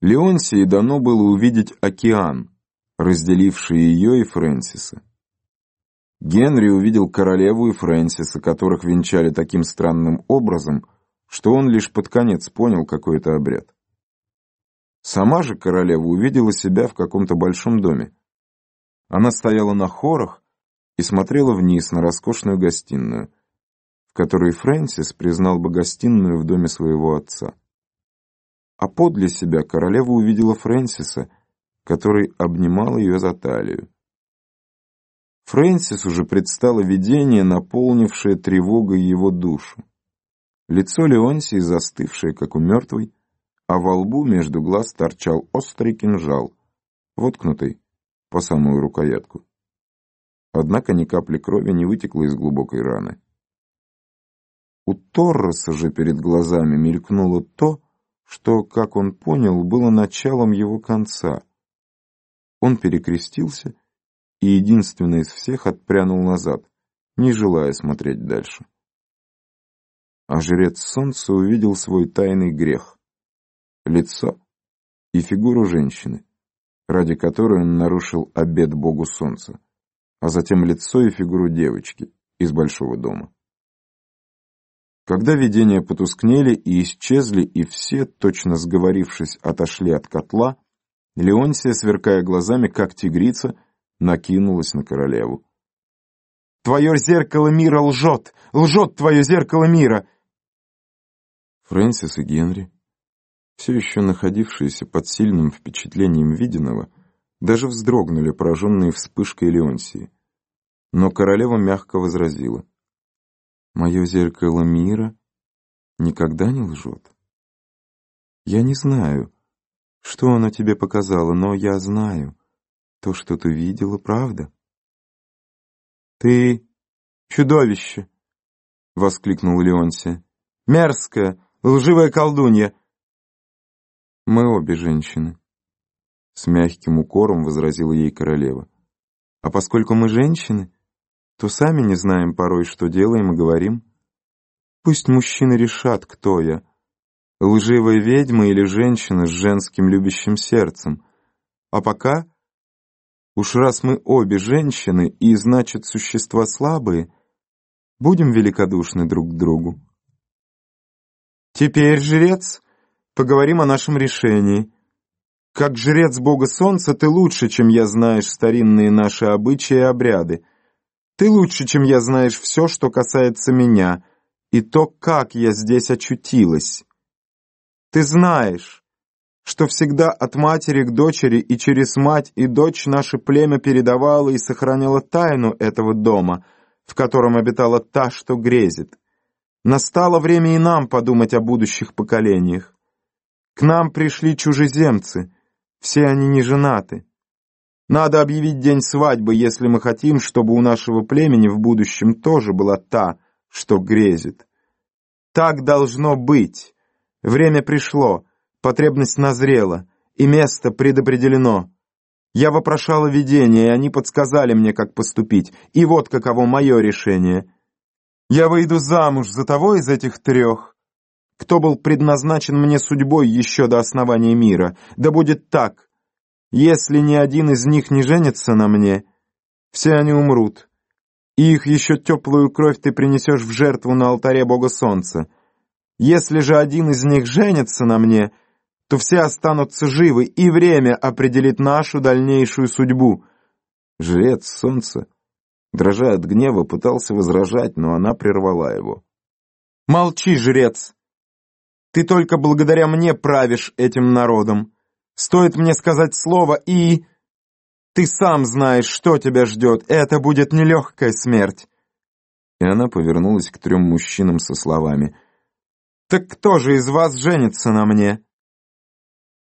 Леонсии дано было увидеть океан, разделивший ее и Фрэнсиса. Генри увидел королеву и Фрэнсиса, которых венчали таким странным образом, что он лишь под конец понял какой это обряд. Сама же королева увидела себя в каком-то большом доме. Она стояла на хорах и смотрела вниз на роскошную гостиную, в которой Фрэнсис признал бы гостиную в доме своего отца. А подле себя королева увидела Фрэнсиса, который обнимал ее за талию. Фрэнсис уже предстало видение, наполнившее тревогой его душу. Лицо Леонсии застывшее, как у мертвой, а во лбу между глаз торчал острый кинжал, воткнутый по самую рукоятку. Однако ни капли крови не вытекло из глубокой раны. У Торреса же перед глазами мелькнуло то, что, как он понял, было началом его конца. Он перекрестился и единственный из всех отпрянул назад, не желая смотреть дальше. А жрец солнца увидел свой тайный грех — лицо и фигуру женщины, ради которой он нарушил обет богу солнца, а затем лицо и фигуру девочки из большого дома. Когда видения потускнели и исчезли, и все, точно сговорившись, отошли от котла, Леонсия, сверкая глазами, как тигрица, накинулась на королеву. «Твое зеркало мира лжет! Лжет твое зеркало мира!» Фрэнсис и Генри, все еще находившиеся под сильным впечатлением виденного, даже вздрогнули, пораженные вспышкой Леонсии. Но королева мягко возразила. «Мое зеркало мира никогда не лжет. Я не знаю, что оно тебе показало, но я знаю, то, что ты видела, правда. «Ты чудовище!» — воскликнул Леонсия. «Мерзкая, лживая колдунья!» «Мы обе женщины», — с мягким укором возразила ей королева. «А поскольку мы женщины, то сами не знаем порой, что делаем и говорим. Пусть мужчины решат, кто я, лживая ведьма или женщина с женским любящим сердцем. А пока Уж раз мы обе женщины и, значит, существа слабые, будем великодушны друг к другу. Теперь, жрец, поговорим о нашем решении. Как жрец бога солнца ты лучше, чем я знаешь старинные наши обычаи и обряды. Ты лучше, чем я знаешь все, что касается меня, и то, как я здесь очутилась. Ты знаешь, что всегда от матери к дочери и через мать и дочь наше племя передавало и сохраняло тайну этого дома, в котором обитала та, что грезит. Настало время и нам подумать о будущих поколениях. К нам пришли чужеземцы, все они не женаты. Надо объявить день свадьбы, если мы хотим, чтобы у нашего племени в будущем тоже была та, что грезит. Так должно быть. Время пришло. Потребность назрела, и место предопределено. Я вопрошала видение, и они подсказали мне, как поступить, и вот каково мое решение. Я выйду замуж за того из этих трех, кто был предназначен мне судьбой еще до основания мира. Да будет так. Если ни один из них не женится на мне, все они умрут. И их еще теплую кровь ты принесешь в жертву на алтаре Бога Солнца. Если же один из них женится на мне — то все останутся живы, и время определит нашу дальнейшую судьбу. Жрец солнца, дрожа от гнева, пытался возражать, но она прервала его. «Молчи, жрец! Ты только благодаря мне правишь этим народом. Стоит мне сказать слово, и... Ты сам знаешь, что тебя ждет. Это будет нелегкая смерть!» И она повернулась к трем мужчинам со словами. «Так кто же из вас женится на мне?»